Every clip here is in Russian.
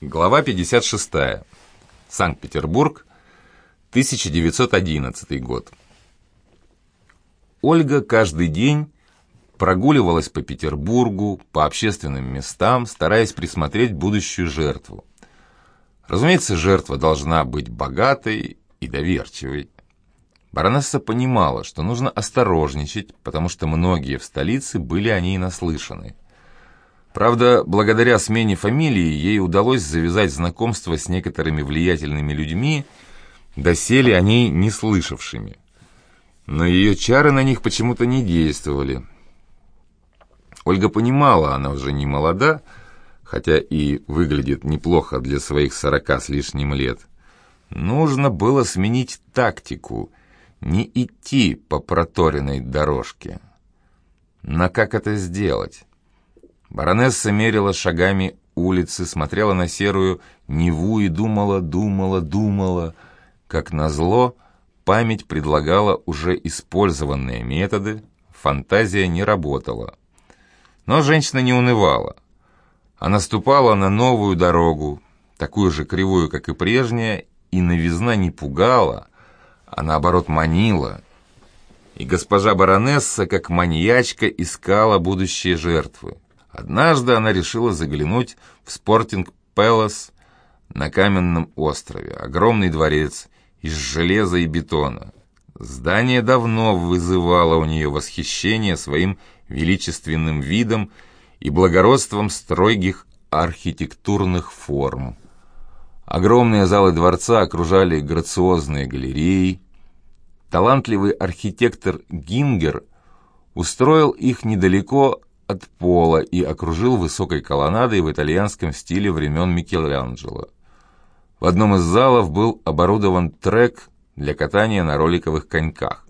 Глава 56. Санкт-Петербург, 1911 год. Ольга каждый день прогуливалась по Петербургу, по общественным местам, стараясь присмотреть будущую жертву. Разумеется, жертва должна быть богатой и доверчивой. Баронесса понимала, что нужно осторожничать, потому что многие в столице были о ней наслышаны – Правда, благодаря смене фамилии ей удалось завязать знакомство с некоторыми влиятельными людьми, доселе о ней не слышавшими. Но ее чары на них почему-то не действовали. Ольга понимала, она уже не молода, хотя и выглядит неплохо для своих сорока с лишним лет. Нужно было сменить тактику, не идти по проторенной дорожке. Но как это сделать? Баронесса мерила шагами улицы, смотрела на серую Неву и думала, думала, думала. Как назло, память предлагала уже использованные методы, фантазия не работала. Но женщина не унывала. Она ступала на новую дорогу, такую же кривую, как и прежняя, и новизна не пугала, а наоборот манила. И госпожа баронесса, как маньячка, искала будущие жертвы. Однажды она решила заглянуть в Спортинг Пэлас на каменном острове, огромный дворец из железа и бетона. Здание давно вызывало у нее восхищение своим величественным видом и благородством строгих архитектурных форм. Огромные залы дворца окружали грациозные галереи. Талантливый архитектор Гингер устроил их недалеко от пола и окружил высокой колоннадой в итальянском стиле времен Микеланджело. В одном из залов был оборудован трек для катания на роликовых коньках.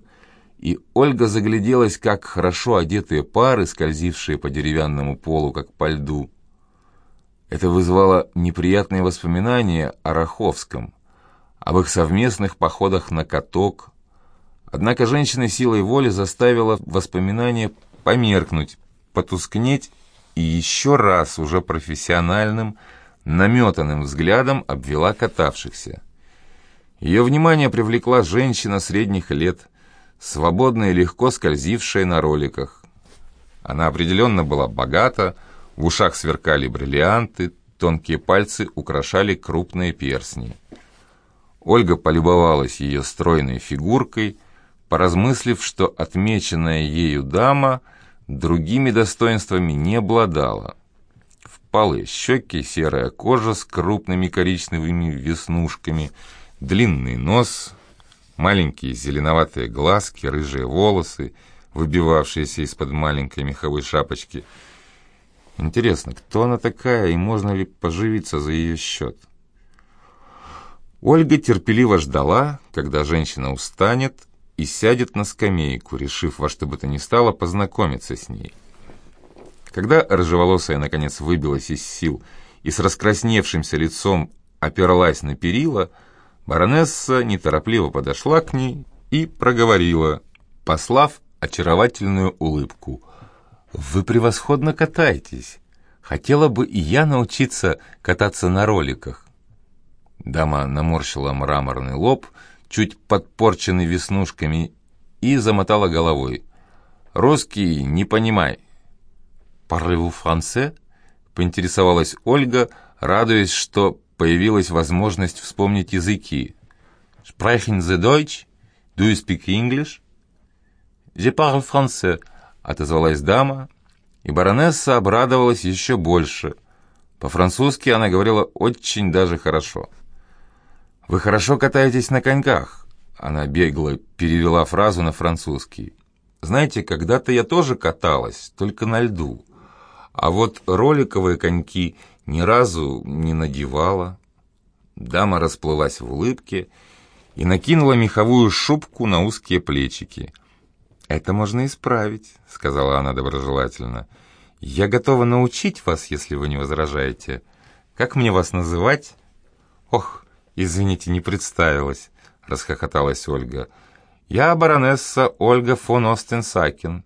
И Ольга загляделась, как хорошо одетые пары, скользившие по деревянному полу, как по льду. Это вызвало неприятные воспоминания о Раховском, об их совместных походах на каток. Однако женщина силой воли заставила воспоминания померкнуть, потускнеть и еще раз уже профессиональным, наметанным взглядом обвела катавшихся. Ее внимание привлекла женщина средних лет, свободная и легко скользившая на роликах. Она определенно была богата, в ушах сверкали бриллианты, тонкие пальцы украшали крупные перстни. Ольга полюбовалась ее стройной фигуркой, поразмыслив, что отмеченная ею дама — другими достоинствами не обладала. Впалые щеки, серая кожа с крупными коричневыми веснушками, длинный нос, маленькие зеленоватые глазки, рыжие волосы, выбивавшиеся из-под маленькой меховой шапочки. Интересно, кто она такая и можно ли поживиться за ее счет? Ольга терпеливо ждала, когда женщина устанет, и сядет на скамейку, решив во что бы то ни стало познакомиться с ней. Когда рыжеволосая наконец выбилась из сил и с раскрасневшимся лицом оперлась на перила, баронесса неторопливо подошла к ней и проговорила, послав очаровательную улыбку. «Вы превосходно катаетесь. Хотела бы и я научиться кататься на роликах». Дама наморщила мраморный лоб, чуть подпорченный веснушками, и замотала головой. «Русский не понимай». «Parlez-vous français?» — поинтересовалась Ольга, радуясь, что появилась возможность вспомнить языки. «Sprechen Sie Deutsch? Do you speak English?» «Je parle français», — отозвалась дама, и баронесса обрадовалась еще больше. По-французски она говорила очень даже хорошо. «Вы хорошо катаетесь на коньках?» Она бегло перевела фразу на французский. «Знаете, когда-то я тоже каталась, только на льду. А вот роликовые коньки ни разу не надевала». Дама расплылась в улыбке и накинула меховую шубку на узкие плечики. «Это можно исправить», — сказала она доброжелательно. «Я готова научить вас, если вы не возражаете. Как мне вас называть?» «Ох, «Извините, не представилась», — расхохоталась Ольга. «Я баронесса Ольга фон Остенсакин».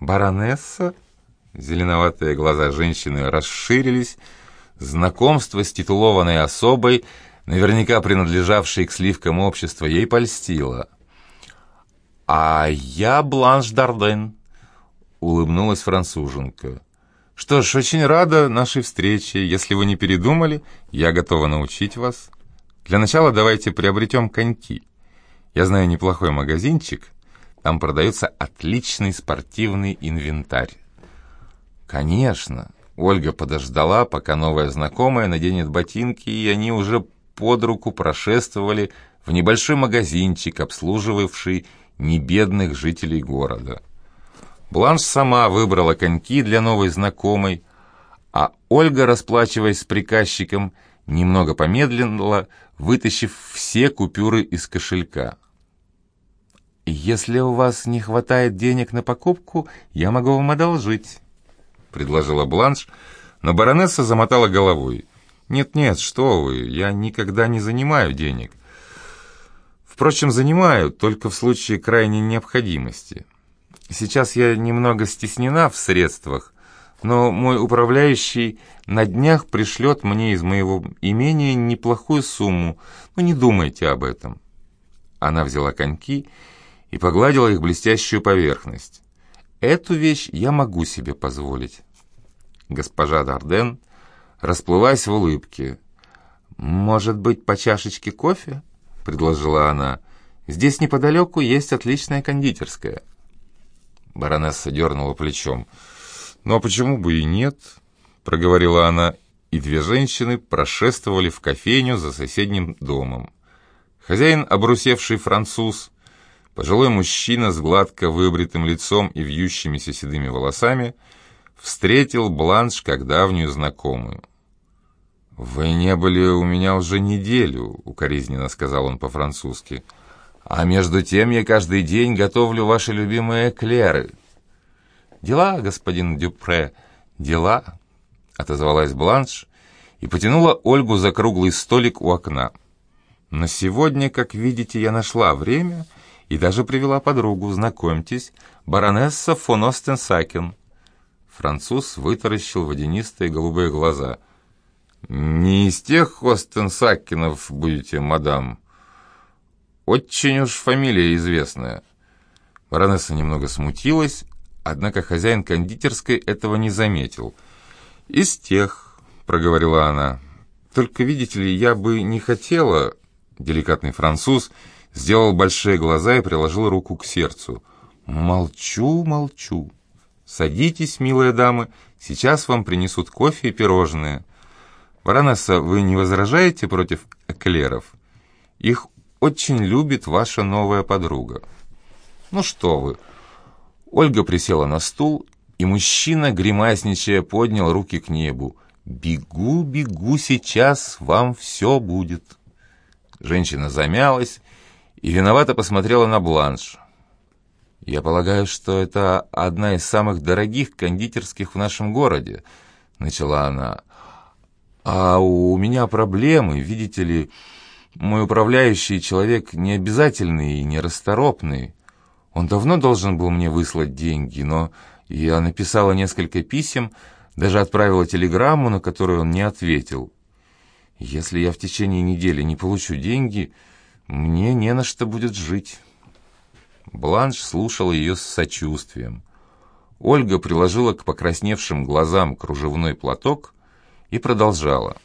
«Баронесса?» Зеленоватые глаза женщины расширились, Знакомство с титулованной особой, наверняка принадлежавшей к сливкам общества, ей польстило. «А я Бланш Дарден», — улыбнулась француженка. «Что ж, очень рада нашей встрече. Если вы не передумали, я готова научить вас. Для начала давайте приобретем коньки. Я знаю неплохой магазинчик, там продается отличный спортивный инвентарь». «Конечно». Ольга подождала, пока новая знакомая наденет ботинки, и они уже под руку прошествовали в небольшой магазинчик, обслуживавший небедных жителей города. Бланш сама выбрала коньки для новой знакомой, а Ольга, расплачиваясь с приказчиком, немного помедлила, вытащив все купюры из кошелька. «Если у вас не хватает денег на покупку, я могу вам одолжить», — предложила Бланш, но баронесса замотала головой. «Нет-нет, что вы, я никогда не занимаю денег. Впрочем, занимаю, только в случае крайней необходимости. Сейчас я немного стеснена в средствах, но мой управляющий на днях пришлет мне из моего имения неплохую сумму, но не думайте об этом». Она взяла коньки и погладила их блестящую поверхность. «Эту вещь я могу себе позволить». Госпожа Дарден расплылась в улыбке. «Может быть, по чашечке кофе?» — предложила она. «Здесь неподалеку есть отличная кондитерская». Баронесса дернула плечом. «Ну а почему бы и нет?» — проговорила она, и две женщины прошествовали в кофейню за соседним домом. Хозяин, обрусевший француз, пожилой мужчина с гладко выбритым лицом и вьющимися седыми волосами, встретил Бланш как давнюю знакомую. «Вы не были у меня уже неделю», — укоризненно сказал он по-французски. «А между тем я каждый день готовлю ваши любимые эклеры». «Дела, господин Дюпре, дела», — отозвалась Бланш и потянула Ольгу за круглый столик у окна. «Но сегодня, как видите, я нашла время и даже привела подругу. Знакомьтесь, баронесса фон Остенсакен». Француз вытаращил водянистые голубые глаза — «Не из тех Хостенсаккинов будете, мадам. Очень уж фамилия известная». Баронесса немного смутилась, однако хозяин кондитерской этого не заметил. «Из тех», — проговорила она. «Только, видите ли, я бы не хотела...» Деликатный француз сделал большие глаза и приложил руку к сердцу. «Молчу, молчу. Садитесь, милые дамы, сейчас вам принесут кофе и пирожные». Баронесса, вы не возражаете против эклеров? Их очень любит ваша новая подруга. Ну что вы. Ольга присела на стул, и мужчина, гримасничая, поднял руки к небу. «Бегу, бегу, сейчас вам все будет». Женщина замялась и виновато посмотрела на бланш. «Я полагаю, что это одна из самых дорогих кондитерских в нашем городе», — начала она. А у меня проблемы, видите ли, мой управляющий человек не обязательный и нерасторопный. Он давно должен был мне выслать деньги, но я написала несколько писем, даже отправила телеграмму, на которую он не ответил. Если я в течение недели не получу деньги, мне не на что будет жить. Бланш слушал ее с сочувствием. Ольга приложила к покрасневшим глазам кружевной платок и продолжала.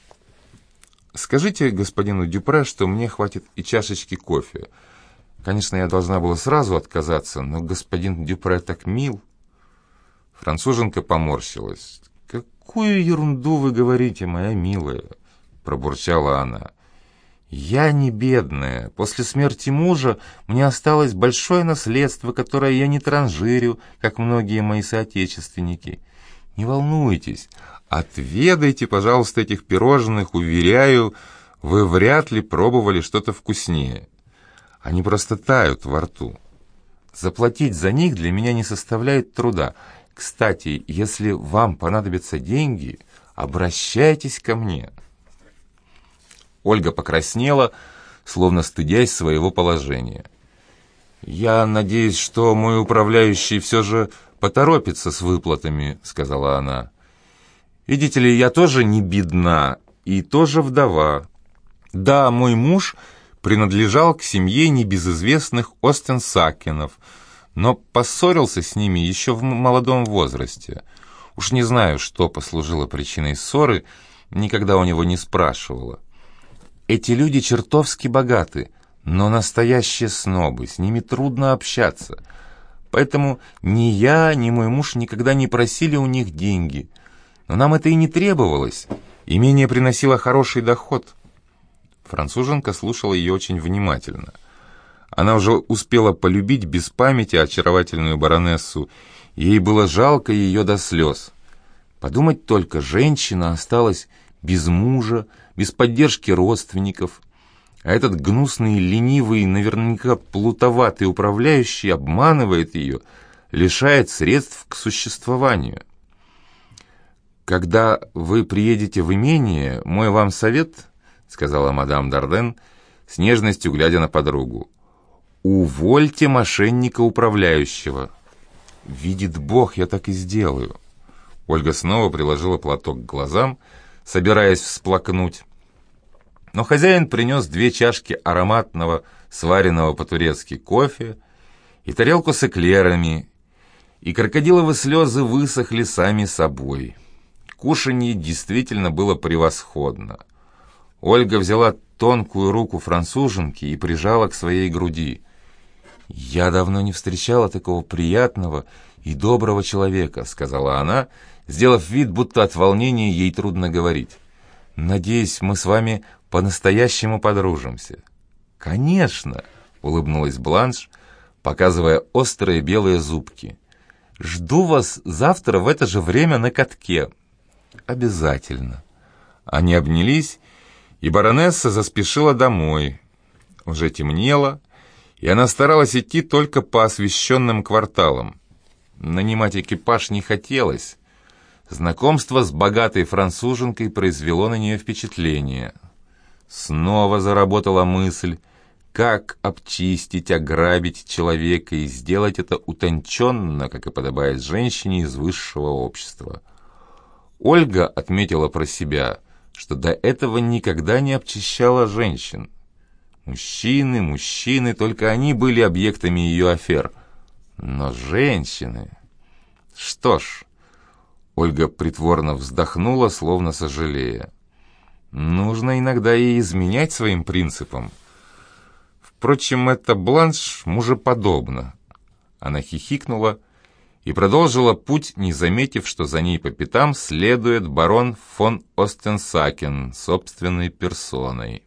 «Скажите господину Дюпре, что мне хватит и чашечки кофе. Конечно, я должна была сразу отказаться, но господин Дюпре так мил». Француженка поморщилась. «Какую ерунду вы говорите, моя милая?» — пробурчала она. «Я не бедная. После смерти мужа мне осталось большое наследство, которое я не транжирю, как многие мои соотечественники. Не волнуйтесь, Отведайте, пожалуйста, этих пирожных, уверяю, вы вряд ли пробовали что-то вкуснее. Они просто тают во рту. Заплатить за них для меня не составляет труда. Кстати, если вам понадобятся деньги, обращайтесь ко мне. Ольга покраснела, словно стыдясь своего положения. «Я надеюсь, что мой управляющий все же поторопится с выплатами», — сказала она. Видите ли, я тоже не бедна и тоже вдова. Да, мой муж принадлежал к семье небезызвестных Остенсакенов, но поссорился с ними еще в молодом возрасте. Уж не знаю, что послужило причиной ссоры, никогда у него не спрашивала. Эти люди чертовски богаты, но настоящие снобы, с ними трудно общаться. Поэтому ни я, ни мой муж никогда не просили у них деньги. Но нам это и не требовалось. Имение приносило хороший доход. Француженка слушала ее очень внимательно. Она уже успела полюбить без памяти очаровательную баронессу. Ей было жалко ее до слез. Подумать только, женщина осталась без мужа, без поддержки родственников. А этот гнусный, ленивый, наверняка плутоватый управляющий обманывает ее, лишает средств к существованию. «Когда вы приедете в имение, мой вам совет», — сказала мадам Дарден, с нежностью глядя на подругу, «увольте мошенника управляющего». «Видит Бог, я так и сделаю». Ольга снова приложила платок к глазам, собираясь всплакнуть. Но хозяин принес две чашки ароматного, сваренного по-турецки кофе и тарелку с эклерами, и крокодиловые слезы высохли сами собой. Кушанье действительно было превосходно. Ольга взяла тонкую руку француженки и прижала к своей груди. «Я давно не встречала такого приятного и доброго человека», — сказала она, сделав вид, будто от волнения ей трудно говорить. «Надеюсь, мы с вами по-настоящему подружимся». «Конечно», — улыбнулась Бланш, показывая острые белые зубки. «Жду вас завтра в это же время на катке». «Обязательно». Они обнялись, и баронесса заспешила домой. Уже темнело, и она старалась идти только по освещенным кварталам. Нанимать экипаж не хотелось. Знакомство с богатой француженкой произвело на нее впечатление. Снова заработала мысль, как обчистить, ограбить человека и сделать это утонченно, как и подобает женщине из высшего общества. Ольга отметила про себя, что до этого никогда не обчищала женщин. Мужчины, мужчины, только они были объектами ее афер. Но женщины... Что ж... Ольга притворно вздохнула, словно сожалея. Нужно иногда и изменять своим принципам. Впрочем, это бланш мужеподобно. Она хихикнула и продолжила путь, не заметив, что за ней по пятам следует барон фон Остенсакен собственной персоной.